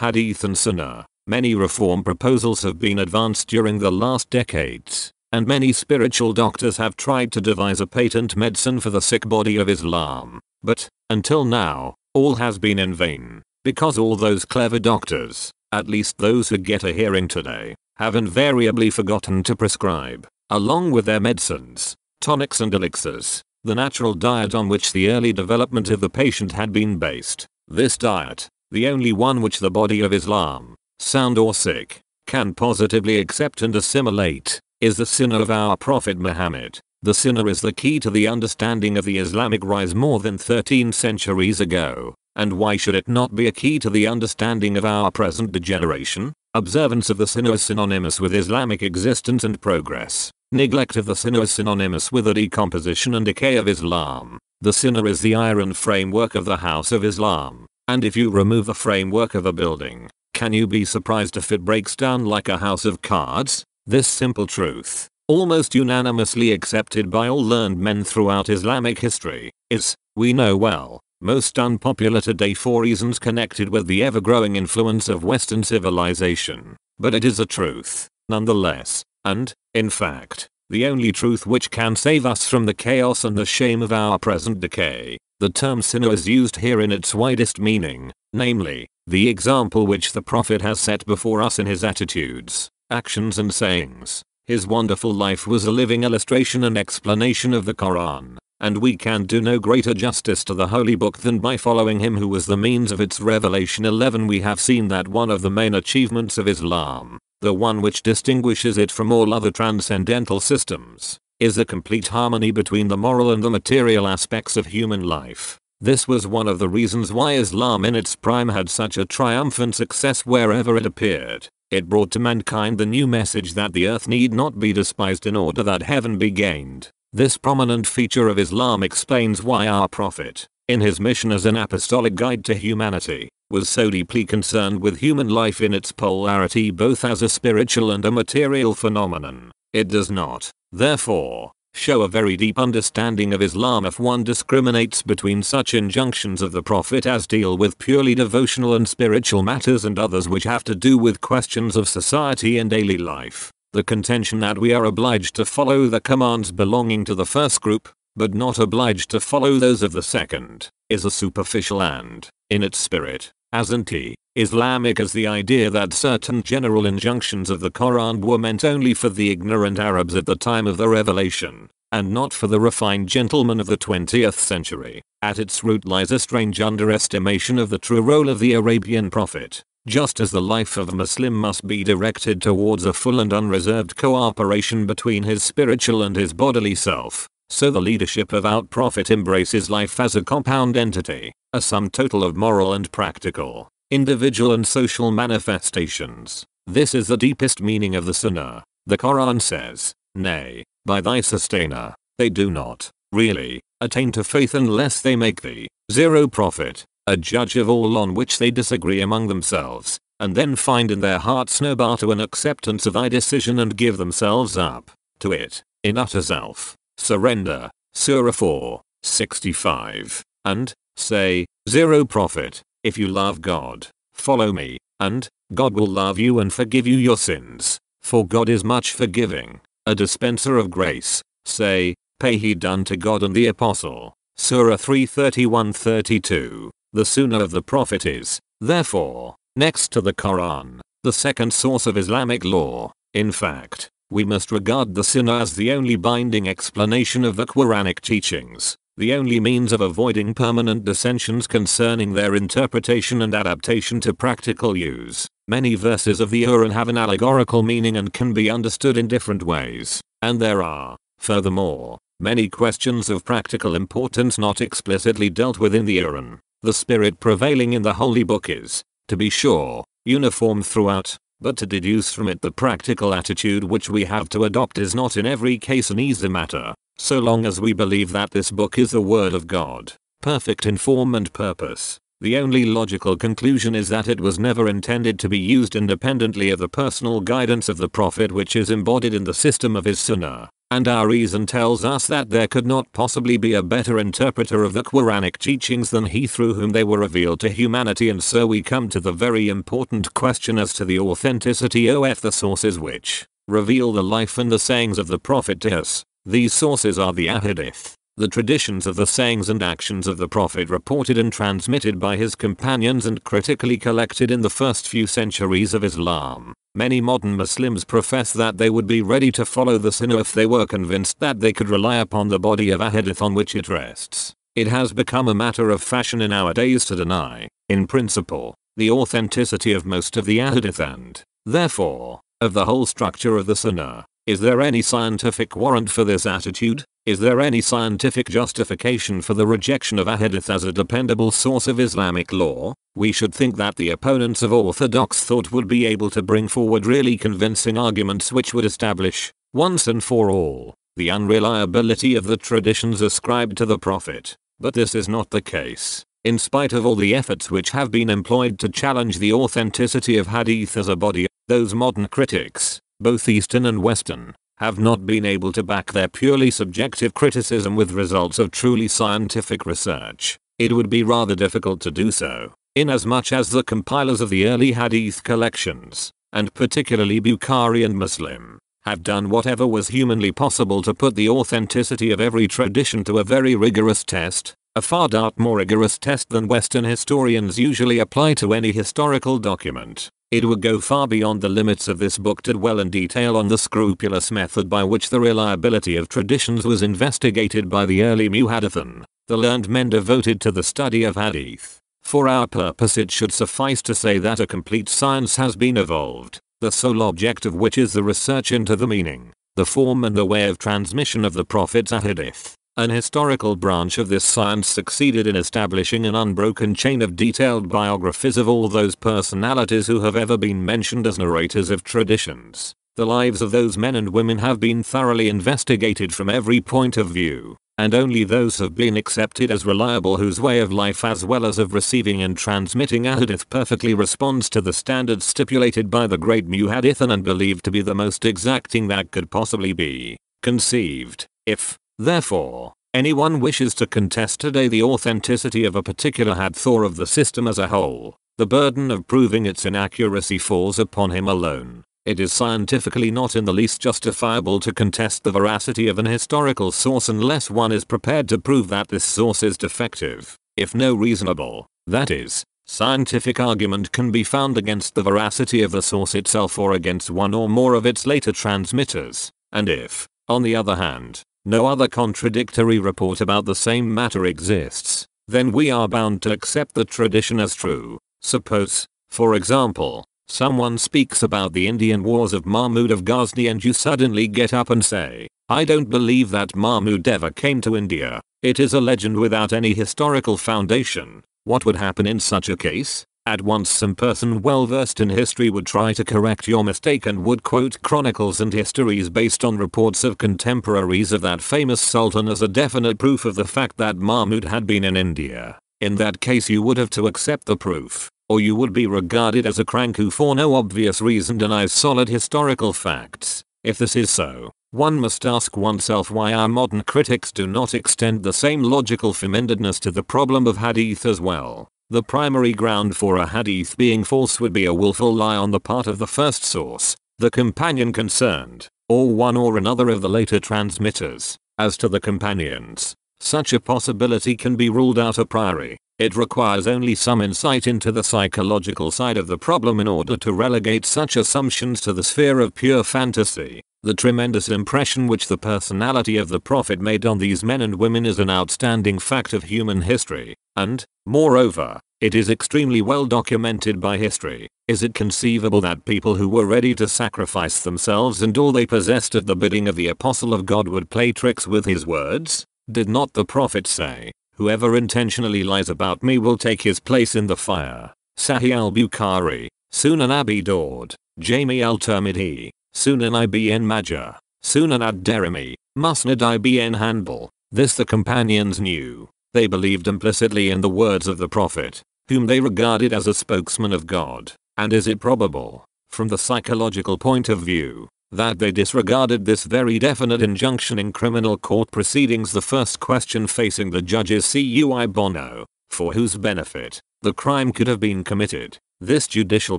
Hadith and Sunnah. Many reform proposals have been advanced during the last decades, and many spiritual doctors have tried to devise a patent medicine for the sick body of Islam. But, until now, all has been in vain, because all those clever doctors, at least those who get a hearing today, have invariably forgotten to prescribe, along with their medicines, tonics and elixirs, the natural diet on which the early development of the patient had been based. This diet, the only one which the body of Islam, sound or sick, can positively accept and assimilate, is the sunnah of our Prophet Muhammad. The sunnah is the key to the understanding of the Islamic rise more than 13 centuries ago. And why should it not be a key to the understanding of our present degeneration? Observance of the sunnah is synonymous with Islamic existence and progress. Neglect of the sunnah is synonymous with the decomposition and decay of Islam. The sunnah is the iron framework of the house of Islam. And if you remove the framework of a building, can you be surprised if it breaks down like a house of cards? This simple truth, almost unanimously accepted by all learned men throughout Islamic history, is, we know well, most unpopular today for reasons connected with the ever-growing influence of Western civilization. But it is a truth, nonetheless, and, in fact, the only truth which can save us from the chaos and the shame of our present decay. The term sunnah is used here in its widest meaning, namely, the example which the Prophet has set before us in his attitudes, actions and sayings. His wonderful life was a living illustration and explanation of the Quran, and we can do no greater justice to the holy book than by following him who was the means of its revelation 11 we have seen that one of the main achievements of Islam, the one which distinguishes it from all other transcendental systems, is a complete harmony between the moral and the material aspects of human life. This was one of the reasons why Islam in its prime had such a triumphant success wherever it appeared. It brought to mankind the new message that the earth need not be despised in order that heaven be gained. This prominent feature of Islam explains why our prophet, in his mission as an apostolic guide to humanity, was so deeply concerned with human life in its polarity both as a spiritual and a material phenomenon. It does not, therefore, show a very deep understanding of Islam if one discriminates between such injunctions of the Prophet as deal with purely devotional and spiritual matters and others which have to do with questions of society and daily life. The contention that we are obliged to follow the commands belonging to the first group, but not obliged to follow those of the second, is a superficial and, in its spirit, as anti Islamic as the idea that certain general injunctions of the Quran were meant only for the ignorant Arabs at the time of the revelation, and not for the refined gentlemen of the 20th century. At its root lies a strange underestimation of the true role of the Arabian prophet. Just as the life of a Muslim must be directed towards a full and unreserved cooperation between his spiritual and his bodily self, so the leadership of our prophet embraces life as a compound entity, a sum total of moral and practical, individual and social manifestations. This is the deepest meaning of the Sunnah. The Quran says, Nay, by thy sustainer, they do not, really, attain to faith unless they make thee, zero prophet, a judge of all on which they disagree among themselves, and then find in their hearts no bar to an acceptance of thy decision and give themselves up to it, in utter self, surrender, Surah 4, 65, and, say, zero prophet, if you love God, follow me, and, God will love you and forgive you your sins, for God is much forgiving, a dispenser of grace, say, pay heed unto God and the apostle, Surah 331-32, the sunnah of the prophet is, therefore, next to the Quran, the second source of Islamic law, in fact, we must regard the sunnah as the only binding explanation of the Quranic teachings the only means of avoiding permanent dissensions concerning their interpretation and adaptation to practical use. Many verses of the Quran have an allegorical meaning and can be understood in different ways, and there are, furthermore, many questions of practical importance not explicitly dealt with in the Quran. The spirit prevailing in the holy book is, to be sure, uniform throughout, but to deduce from it the practical attitude which we have to adopt is not in every case an easy matter. So long as we believe that this book is the word of God, perfect in form and purpose, the only logical conclusion is that it was never intended to be used independently of the personal guidance of the Prophet which is embodied in the system of his sunnah. And our reason tells us that there could not possibly be a better interpreter of the Quranic teachings than he through whom they were revealed to humanity and so we come to the very important question as to the authenticity of the sources which reveal the life and the sayings of the Prophet to us. These sources are the ahadith, the traditions of the sayings and actions of the Prophet reported and transmitted by his companions and critically collected in the first few centuries of Islam. Many modern Muslims profess that they would be ready to follow the Sunnah if they were convinced that they could rely upon the body of ahadith on which it rests. It has become a matter of fashion in our days to deny, in principle, the authenticity of most of the ahadith and, therefore, of the whole structure of the Sunnah. Is there any scientific warrant for this attitude? Is there any scientific justification for the rejection of hadith as a dependable source of Islamic law? We should think that the opponents of orthodox thought would be able to bring forward really convincing arguments which would establish, once and for all, the unreliability of the traditions ascribed to the Prophet. But this is not the case. In spite of all the efforts which have been employed to challenge the authenticity of hadith as a body, those modern critics, both Eastern and Western, have not been able to back their purely subjective criticism with results of truly scientific research. It would be rather difficult to do so, inasmuch as the compilers of the early hadith collections, and particularly Bukhari and Muslim, have done whatever was humanly possible to put the authenticity of every tradition to a very rigorous test, a far dart more rigorous test than Western historians usually apply to any historical document. It would go far beyond the limits of this book to dwell in detail on the scrupulous method by which the reliability of traditions was investigated by the early muhaddithin, the learned men devoted to the study of hadith. For our purpose it should suffice to say that a complete science has been evolved, the sole object of which is the research into the meaning, the form and the way of transmission of the Prophet's hadith. An historical branch of this science succeeded in establishing an unbroken chain of detailed biographies of all those personalities who have ever been mentioned as narrators of traditions. The lives of those men and women have been thoroughly investigated from every point of view, and only those have been accepted as reliable whose way of life as well as of receiving and transmitting ahadith perfectly responds to the standards stipulated by the great muhaddithin and believed to be the most exacting that could possibly be conceived. If, Therefore, anyone wishes to contest today the authenticity of a particular hadith or of the system as a whole, the burden of proving its inaccuracy falls upon him alone. It is scientifically not in the least justifiable to contest the veracity of an historical source unless one is prepared to prove that this source is defective, if no reasonable, that is, scientific argument can be found against the veracity of the source itself or against one or more of its later transmitters, and if, on the other hand, no other contradictory report about the same matter exists, then we are bound to accept the tradition as true. Suppose, for example, someone speaks about the Indian wars of Mahmud of Ghazni and you suddenly get up and say, I don't believe that Mahmud ever came to India. It is a legend without any historical foundation. What would happen in such a case? At once some person well versed in history would try to correct your mistake and would quote chronicles and histories based on reports of contemporaries of that famous sultan as a definite proof of the fact that Mahmud had been in India. In that case you would have to accept the proof, or you would be regarded as a crank who for no obvious reason denies solid historical facts. If this is so, one must ask oneself why our modern critics do not extend the same logical firmindedness to the problem of hadith as well. The primary ground for a hadith being false would be a willful lie on the part of the first source, the companion concerned, or one or another of the later transmitters. As to the companions, such a possibility can be ruled out a priori. It requires only some insight into the psychological side of the problem in order to relegate such assumptions to the sphere of pure fantasy. The tremendous impression which the personality of the Prophet made on these men and women is an outstanding fact of human history, and, moreover, it is extremely well documented by history. Is it conceivable that people who were ready to sacrifice themselves and all they possessed at the bidding of the apostle of God would play tricks with his words? Did not the prophet say, whoever intentionally lies about me will take his place in the fire? Sahih al-Bukhari, Sunan Abi Dawud, Jami al-Tirmidhi, Sunan ibn Majah, Sunan ad-Darimi, Musnad ibn Hanbal. This the companions knew. They believed implicitly in the words of the Prophet, whom they regarded as a spokesman of God. And is it probable, from the psychological point of view, that they disregarded this very definite injunction in criminal court proceedings the first question facing the judges cui bono, for whose benefit the crime could have been committed. This judicial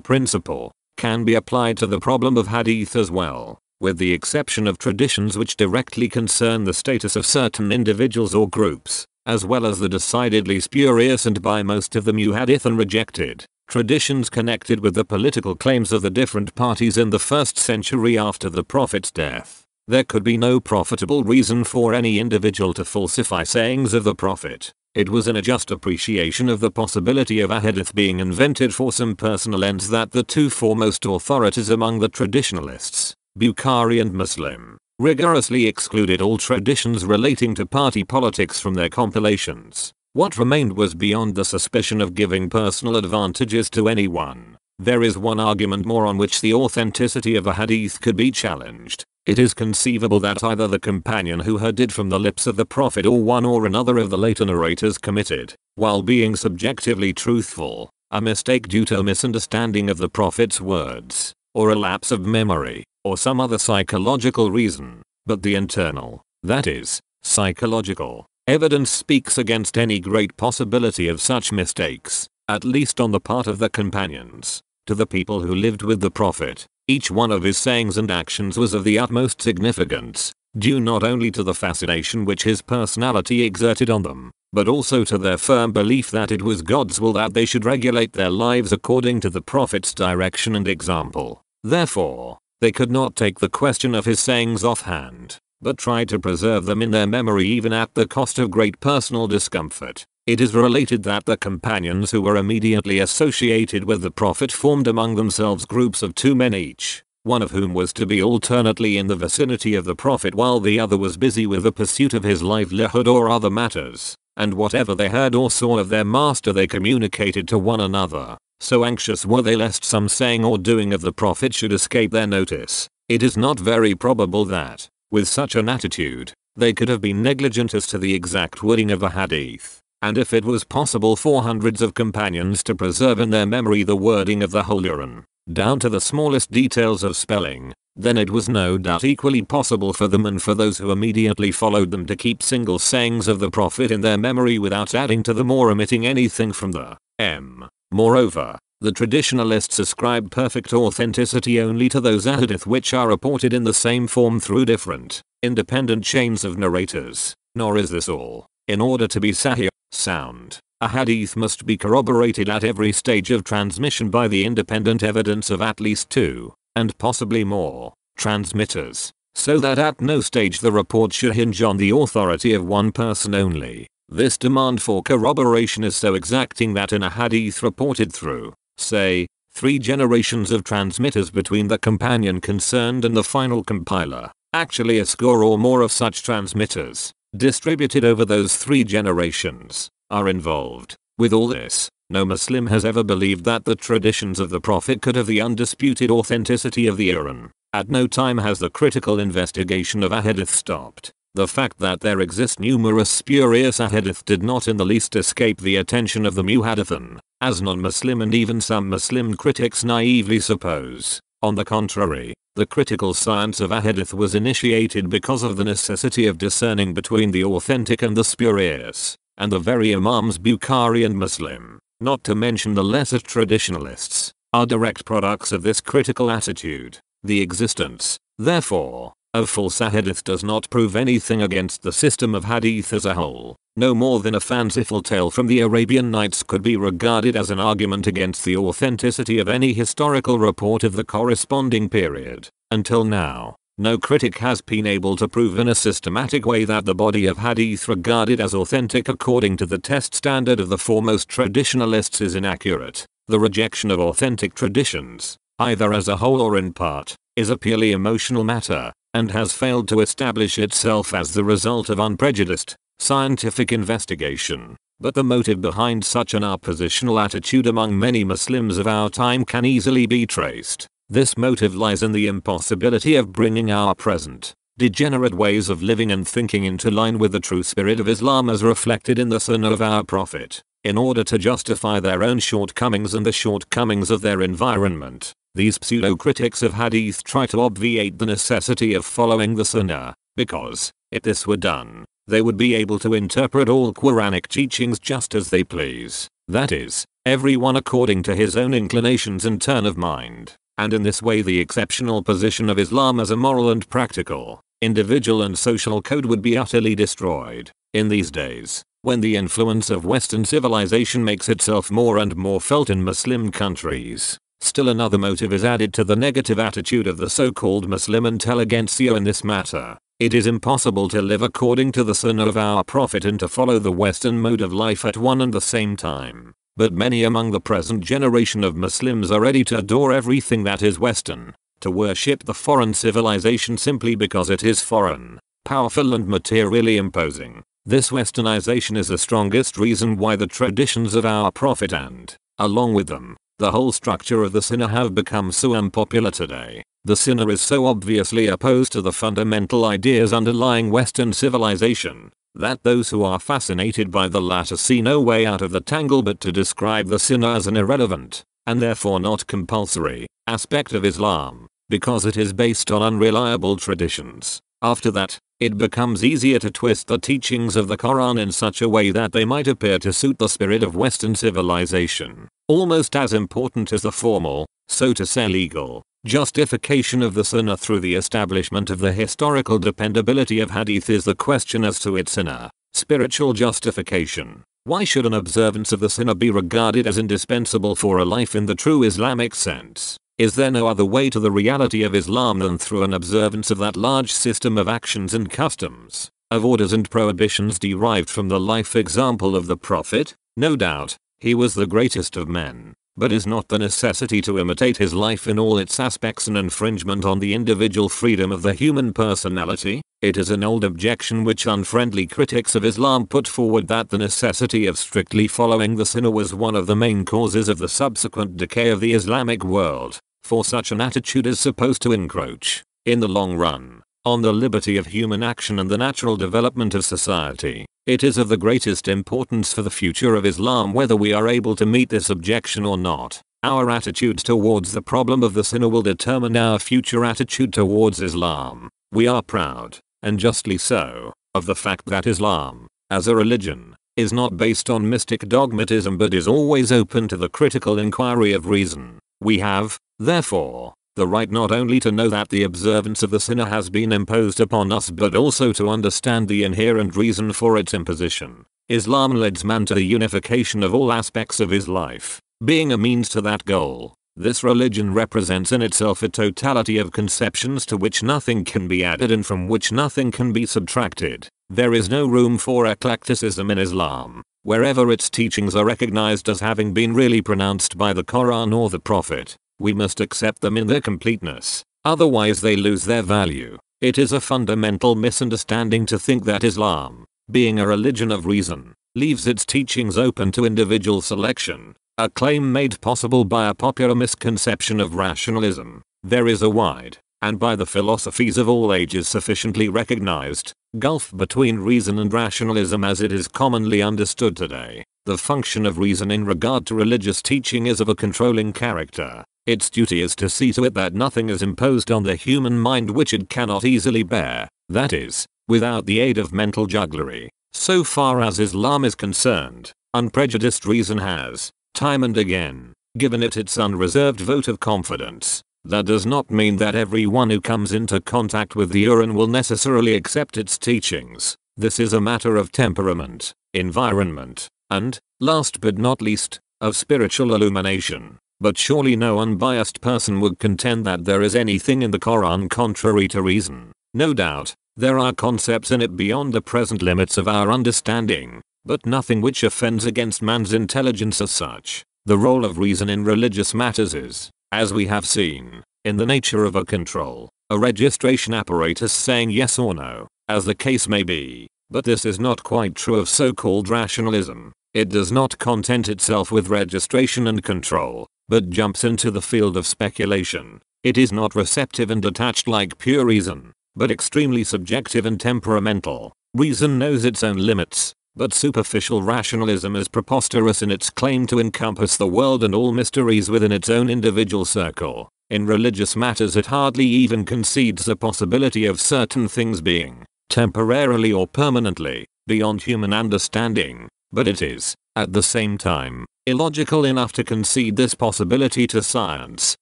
principle can be applied to the problem of hadith as well, with the exception of traditions which directly concern the status of certain individuals or groups, as well as the decidedly spurious and by most of the muhaddithin rejected traditions connected with the political claims of the different parties in the first century after the Prophet's death. There could be no profitable reason for any individual to falsify sayings of the Prophet. It was in a just appreciation of the possibility of a hadith being invented for some personal ends that the two foremost authorities among the traditionalists, Bukhari and Muslim, rigorously excluded all traditions relating to party politics from their compilations. What remained was beyond the suspicion of giving personal advantages to anyone. There is one argument more on which the authenticity of a hadith could be challenged. It is conceivable that either the companion who heard it from the lips of the Prophet or one or another of the later narrators committed, while being subjectively truthful, a mistake due to a misunderstanding of the Prophet's words, or a lapse of memory, or some other psychological reason. But the internal, that is, psychological, Evidence speaks against any great possibility of such mistakes, at least on the part of the companions. To the people who lived with the Prophet, each one of his sayings and actions was of the utmost significance, due not only to the fascination which his personality exerted on them, but also to their firm belief that it was God's will that they should regulate their lives according to the Prophet's direction and example. Therefore, they could not take the question of his sayings offhand but tried to preserve them in their memory even at the cost of great personal discomfort. It is related that the companions who were immediately associated with the Prophet formed among themselves groups of two men each, one of whom was to be alternately in the vicinity of the Prophet while the other was busy with the pursuit of his livelihood or other matters, and whatever they heard or saw of their master they communicated to one another. So anxious were they lest some saying or doing of the Prophet should escape their notice. It is not very probable that, with such an attitude, they could have been negligent as to the exact wording of the hadith. And if it was possible for hundreds of companions to preserve in their memory the wording of the Holy Quran, down to the smallest details of spelling, then it was no doubt equally possible for them and for those who immediately followed them to keep single sayings of the Prophet in their memory without adding to them or omitting anything from the M. Moreover, the traditionalists ascribe perfect authenticity only to those ahadith which are reported in the same form through different, independent chains of narrators. Nor is this all. In order to be sahih, sound, a hadith must be corroborated at every stage of transmission by the independent evidence of at least two, and possibly more, transmitters, so that at no stage the report should hinge on the authority of one person only. This demand for corroboration is so exacting that in a hadith reported through say, three generations of transmitters between the companion concerned and the final compiler, actually a score or more of such transmitters, distributed over those three generations, are involved. With all this, no Muslim has ever believed that the traditions of the Prophet could have the undisputed authenticity of the Quran. At no time has the critical investigation of a hadith stopped. The fact that there exist numerous spurious ahadith did not in the least escape the attention of the muhaddithin, as non-Muslim and even some Muslim critics naively suppose. On the contrary, the critical science of ahadith was initiated because of the necessity of discerning between the authentic and the spurious, and the very Imams Bukhari and Muslim, not to mention the lesser traditionalists, are direct products of this critical attitude. The existence, therefore, of false hadith does not prove anything against the system of hadith as a whole. No more than a fanciful tale from the Arabian Nights could be regarded as an argument against the authenticity of any historical report of the corresponding period. Until now, no critic has been able to prove in a systematic way that the body of hadith regarded as authentic according to the test standard of the foremost traditionalists is inaccurate. The rejection of authentic traditions, either as a whole or in part, is a purely emotional matter and has failed to establish itself as the result of unprejudiced, scientific investigation. But the motive behind such an oppositional attitude among many Muslims of our time can easily be traced. This motive lies in the impossibility of bringing our present, degenerate ways of living and thinking into line with the true spirit of Islam as reflected in the Sunnah of our Prophet, in order to justify their own shortcomings and the shortcomings of their environment. These pseudo-critics of hadith try to obviate the necessity of following the sunnah, because, if this were done, they would be able to interpret all Quranic teachings just as they please. That is, everyone according to his own inclinations and turn of mind. And in this way the exceptional position of Islam as a moral and practical, individual and social code would be utterly destroyed. In these days, when the influence of Western civilization makes itself more and more felt in Muslim countries, still another motive is added to the negative attitude of the so-called Muslim intelligentsia in this matter. It is impossible to live according to the sunnah of our prophet and to follow the western mode of life at one and the same time. But many among the present generation of Muslims are ready to adore everything that is western, to worship the foreign civilization simply because it is foreign, powerful and materially imposing. This westernization is the strongest reason why the traditions of our prophet and, along with them, the whole structure of the sunnah have become so unpopular today. The sunnah is so obviously opposed to the fundamental ideas underlying Western civilization that those who are fascinated by the latter see no way out of the tangle but to describe the sunnah as an irrelevant, and therefore not compulsory, aspect of Islam, because it is based on unreliable traditions. After that, it becomes easier to twist the teachings of the Quran in such a way that they might appear to suit the spirit of Western civilization. Almost as important as the formal, so to say legal, Justification of the sunnah through the establishment of the historical dependability of hadith is the question as to its inner, spiritual justification. Why should an observance of the sunnah be regarded as indispensable for a life in the true Islamic sense? Is there no other way to the reality of Islam than through an observance of that large system of actions and customs, of orders and prohibitions derived from the life example of the Prophet? No doubt, he was the greatest of men. But is not the necessity to imitate his life in all its aspects an infringement on the individual freedom of the human personality? It is an old objection which unfriendly critics of Islam put forward that the necessity of strictly following the sunnah was one of the main causes of the subsequent decay of the Islamic world, for such an attitude is supposed to encroach, in the long run, on the liberty of human action and the natural development of society. It is of the greatest importance for the future of Islam whether we are able to meet this objection or not. Our attitude towards the problem of the sunnah will determine our future attitude towards Islam. We are proud, and justly so, of the fact that Islam, as a religion, is not based on mystic dogmatism but is always open to the critical inquiry of reason. We have, therefore, the right not only to know that the observance of the sunnah has been imposed upon us but also to understand the inherent reason for its imposition. Islam leads man to the unification of all aspects of his life, being a means to that goal. This religion represents in itself a totality of conceptions to which nothing can be added and from which nothing can be subtracted. There is no room for eclecticism in Islam, wherever its teachings are recognized as having been really pronounced by the Quran or the Prophet. We must accept them in their completeness, otherwise they lose their value. It is a fundamental misunderstanding to think that Islam, being a religion of reason, leaves its teachings open to individual selection, a claim made possible by a popular misconception of rationalism. There is a wide, and by the philosophies of all ages sufficiently recognized, gulf between reason and rationalism as it is commonly understood today. The function of reason in regard to religious teaching is of a controlling character, its duty is to see to it that nothing is imposed on the human mind which it cannot easily bear, that is, without the aid of mental jugglery. So far as Islam is concerned, unprejudiced reason has, time and again, given it its unreserved vote of confidence. That does not mean that everyone who comes into contact with the Quran will necessarily accept its teachings. This is a matter of temperament, environment, and, last but not least, of spiritual illumination. But surely no unbiased person would contend that there is anything in the Quran contrary to reason. No doubt, there are concepts in it beyond the present limits of our understanding, but nothing which offends against man's intelligence as such. The role of reason in religious matters is, as we have seen, in the nature of a control, a registration apparatus saying yes or no, as the case may be. But this is not quite true of so-called rationalism. It does not content itself with registration and control, but jumps into the field of speculation. It is not receptive and detached like pure reason, but extremely subjective and temperamental. Reason knows its own limits, but superficial rationalism is preposterous in its claim to encompass the world and all mysteries within its own individual circle. In religious matters it hardly even concedes the possibility of certain things being, temporarily or permanently, beyond human understanding, but it is, at the same time, illogical enough to concede this possibility to science,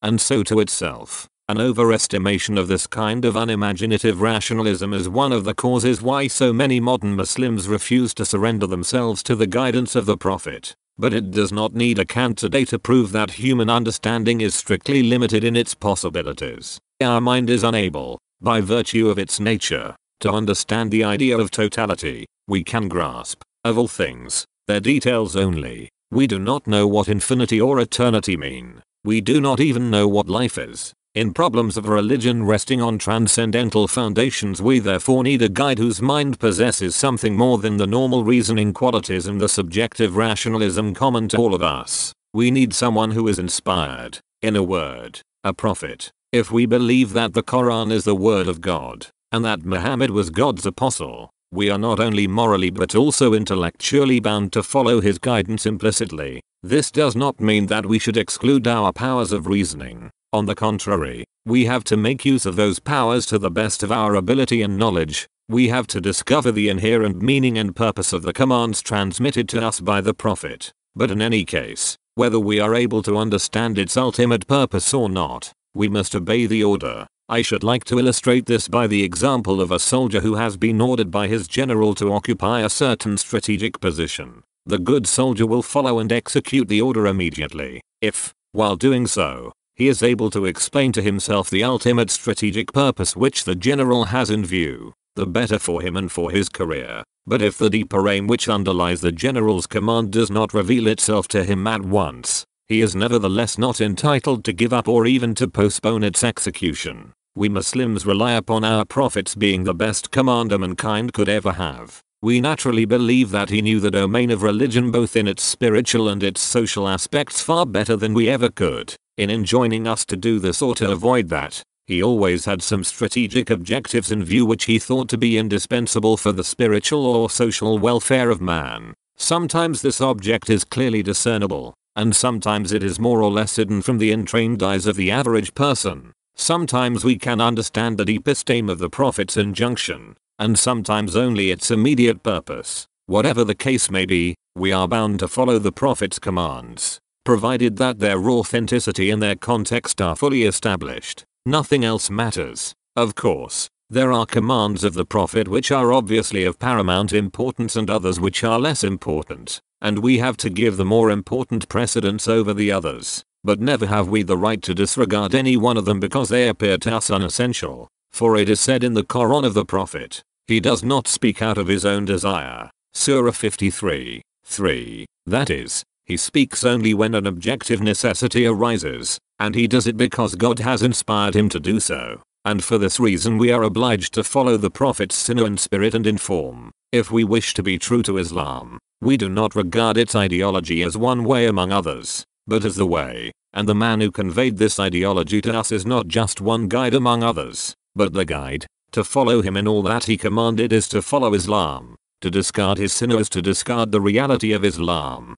and so to itself. An overestimation of this kind of unimaginative rationalism is one of the causes why so many modern Muslims refuse to surrender themselves to the guidance of the Prophet. But it does not need a Kant today to prove that human understanding is strictly limited in its possibilities. Our mind is unable, by virtue of its nature, to understand the idea of totality. We can grasp, of all things, their details only. We do not know what infinity or eternity mean. We do not even know what life is. In problems of religion resting on transcendental foundations we therefore need a guide whose mind possesses something more than the normal reasoning qualities and the subjective rationalism common to all of us. We need someone who is inspired, in a word, a prophet. If we believe that the Quran is the word of God, and that Muhammad was God's apostle, we are not only morally but also intellectually bound to follow his guidance implicitly. This does not mean that we should exclude our powers of reasoning. On the contrary, we have to make use of those powers to the best of our ability and knowledge. We have to discover the inherent meaning and purpose of the commands transmitted to us by the Prophet. But in any case, whether we are able to understand its ultimate purpose or not, we must obey the order. I should like to illustrate this by the example of a soldier who has been ordered by his general to occupy a certain strategic position. The good soldier will follow and execute the order immediately. If, while doing so, he is able to explain to himself the ultimate strategic purpose which the general has in view, the better for him and for his career. But if the deeper aim which underlies the general's command does not reveal itself to him at once, he is nevertheless not entitled to give up or even to postpone its execution. We Muslims rely upon our prophets being the best commander mankind could ever have. We naturally believe that he knew the domain of religion both in its spiritual and its social aspects far better than we ever could. In enjoining us to do this or to avoid that, he always had some strategic objectives in view which he thought to be indispensable for the spiritual or social welfare of man. Sometimes this object is clearly discernible, and sometimes it is more or less hidden from the entrained eyes of the average person. Sometimes we can understand the deepest aim of the Prophet's injunction, and sometimes only its immediate purpose. Whatever the case may be, we are bound to follow the Prophet's commands provided that their authenticity and their context are fully established. Nothing else matters. Of course, there are commands of the Prophet which are obviously of paramount importance and others which are less important, and we have to give the more important precedence over the others. But never have we the right to disregard any one of them because they appear to us unessential. For it is said in the Quran of the Prophet, he does not speak out of his own desire. Surah 53, 3. That is, he speaks only when an objective necessity arises, and he does it because God has inspired him to do so. And for this reason we are obliged to follow the Prophet's sunnah and spirit and inform. If we wish to be true to Islam, we do not regard its ideology as one way among others, but as the way, and the man who conveyed this ideology to us is not just one guide among others, but the guide. To follow him in all that he commanded is to follow Islam. To discard his sunnah is to discard the reality of Islam.